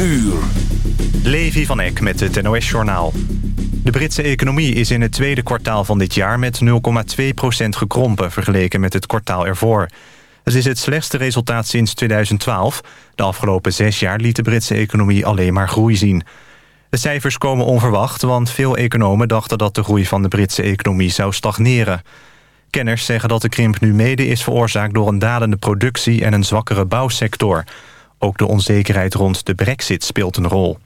uur. Levi van Eck met het NOS-journaal. De Britse economie is in het tweede kwartaal van dit jaar... met 0,2% gekrompen vergeleken met het kwartaal ervoor. Het is het slechtste resultaat sinds 2012. De afgelopen zes jaar liet de Britse economie alleen maar groei zien. De cijfers komen onverwacht, want veel economen dachten... dat de groei van de Britse economie zou stagneren. Kenners zeggen dat de krimp nu mede is veroorzaakt... door een dalende productie en een zwakkere bouwsector... Ook de onzekerheid rond de brexit speelt een rol.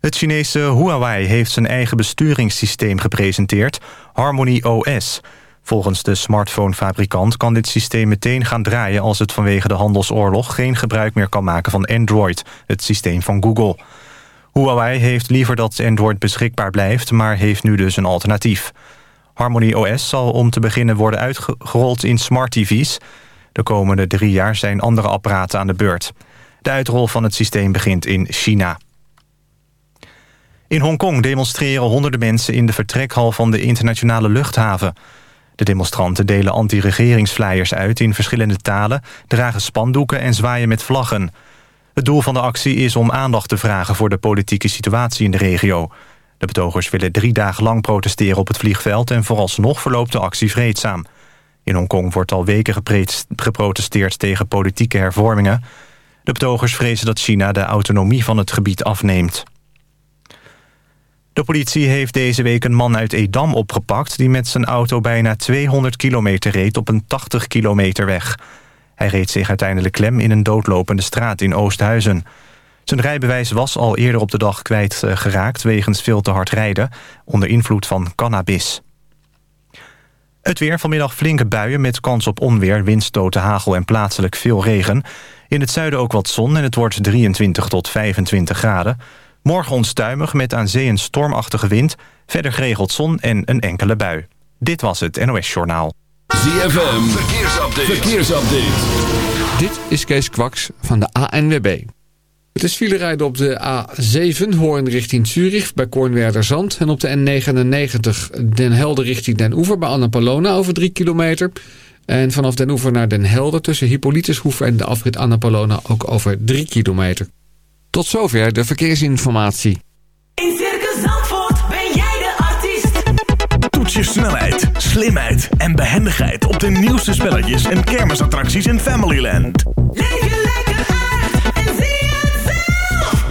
Het Chinese Huawei heeft zijn eigen besturingssysteem gepresenteerd, Harmony OS. Volgens de smartphonefabrikant kan dit systeem meteen gaan draaien... als het vanwege de handelsoorlog geen gebruik meer kan maken van Android... het systeem van Google. Huawei heeft liever dat Android beschikbaar blijft... maar heeft nu dus een alternatief. Harmony OS zal om te beginnen worden uitgerold in smart TV's... De komende drie jaar zijn andere apparaten aan de beurt. De uitrol van het systeem begint in China. In Hongkong demonstreren honderden mensen in de vertrekhal van de internationale luchthaven. De demonstranten delen anti-regeringsflyers uit in verschillende talen... dragen spandoeken en zwaaien met vlaggen. Het doel van de actie is om aandacht te vragen voor de politieke situatie in de regio. De betogers willen drie dagen lang protesteren op het vliegveld... en vooralsnog verloopt de actie vreedzaam. In Hongkong wordt al weken geprotesteerd tegen politieke hervormingen. De betogers vrezen dat China de autonomie van het gebied afneemt. De politie heeft deze week een man uit Edam opgepakt... die met zijn auto bijna 200 kilometer reed op een 80 kilometer weg. Hij reed zich uiteindelijk klem in een doodlopende straat in Oosthuizen. Zijn rijbewijs was al eerder op de dag kwijtgeraakt... wegens veel te hard rijden, onder invloed van cannabis. Het weer vanmiddag flinke buien met kans op onweer, windstoten, hagel en plaatselijk veel regen. In het zuiden ook wat zon en het wordt 23 tot 25 graden. Morgen onstuimig met aan zee een stormachtige wind. Verder geregeld zon en een enkele bui. Dit was het NOS Journaal. ZFM, verkeersupdate. verkeersupdate. Dit is Kees Kwaks van de ANWB. Het is file rijden op de A7 Hoorn richting Zurich bij Kornwerder Zand. En op de N99 Den Helder richting Den Oever bij Annapolona over 3 kilometer. En vanaf Den Oever naar Den Helder tussen Hippolytushoef en de afrit Annapolona ook over 3 kilometer. Tot zover de verkeersinformatie. In Circus Zandvoort ben jij de artiest. Toets je snelheid, slimheid en behendigheid op de nieuwste spelletjes en kermisattracties in Familyland. Leef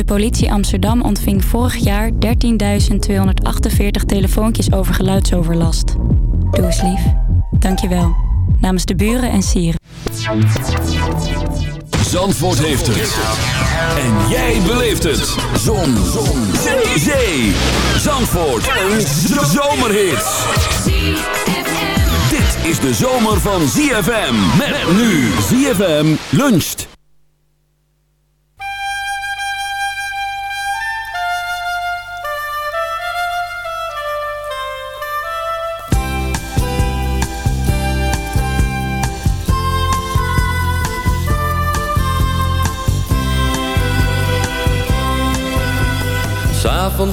De politie Amsterdam ontving vorig jaar 13.248 telefoontjes over geluidsoverlast. Doe eens lief. Dankjewel. Namens de buren en sieren. Zandvoort heeft het. En jij beleeft het. Zon. Zon. Zee. Zandvoort. Een zomerhit. Dit is de zomer van ZFM. Met nu ZFM luncht.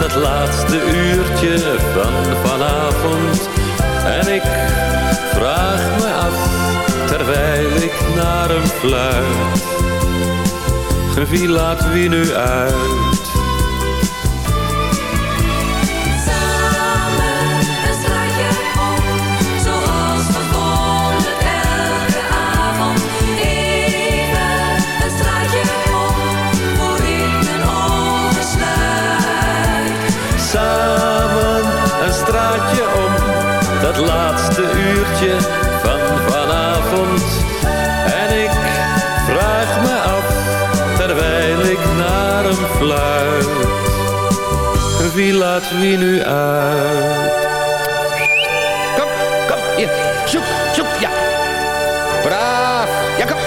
dat laatste uurtje van vanavond. En ik vraag me af, terwijl ik naar hem fluit. Wie laat wie nu uit? Wie laat wie nu uit? Kom, kom, hier. Zoek, zoek, ja. Braaf. Ja, kom.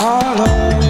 hollow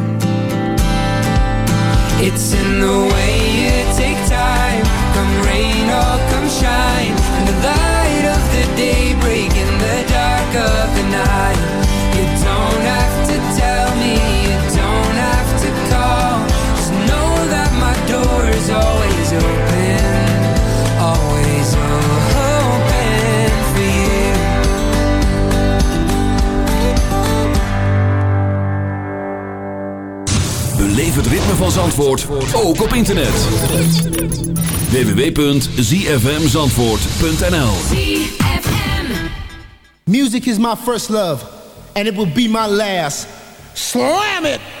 It's in the way van Zandvoort, ook op internet. www.zfmzandvoort.nl Music is my first love, and it will be my last. Slam it!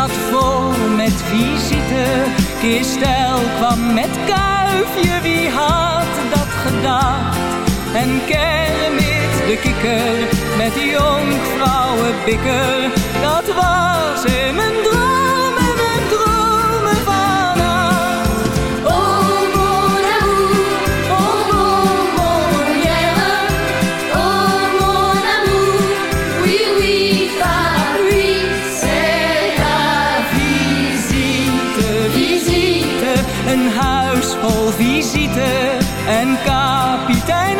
zat vol met visite. Kistel kwam met kuifje, wie had dat gedacht? En Kermit de kikker met jonkvrouwen bikker. Dat was in mijn droom huis vol visite. En kapitein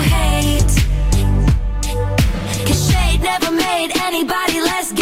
hate. Cause shade never made anybody less gay.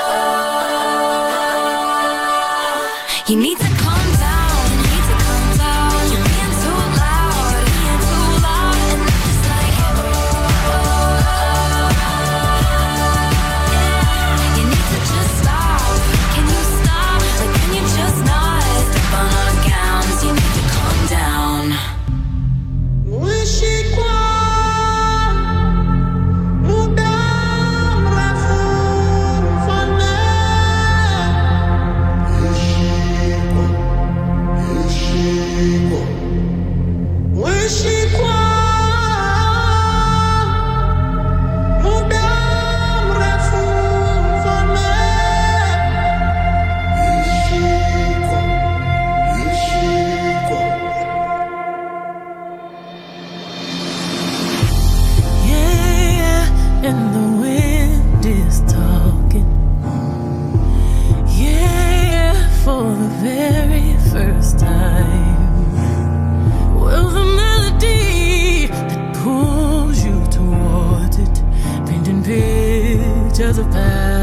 Of a path.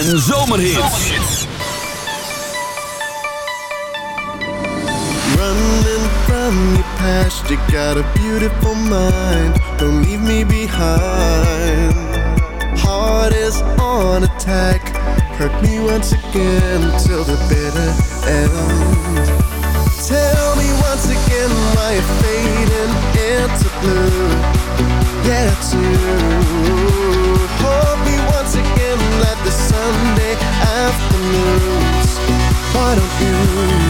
en zomerhits. Running from your past, you got a beautiful mind. Don't leave me behind. Heart is on attack. Hurt me once again till the bitter end. Tell me once again why you're fading into blue. Yeah, it's you afternoons. Why don't you?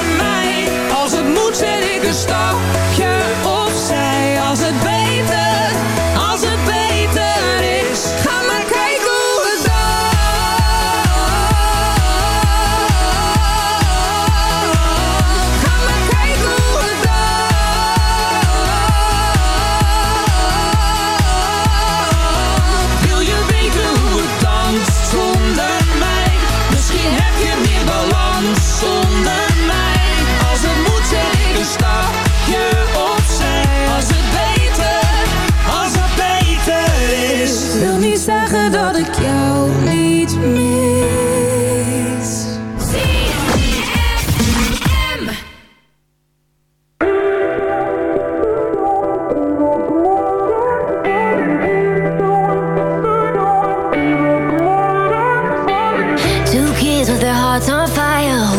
stapje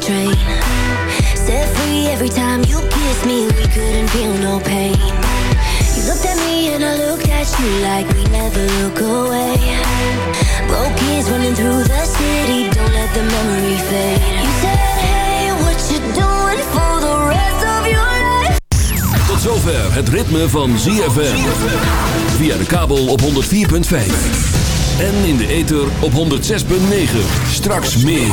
train. Set free every time you kissed me, we couldn't feel no pain. You looked at me and I looked at you like we never look away. Broke kids running through the city, don't let the memory fade. You said, hey, what you doing for the rest of your life? Tot zover het ritme van ZFM. Via de kabel op 104.5. En in de ether op 106.9. Straks meer.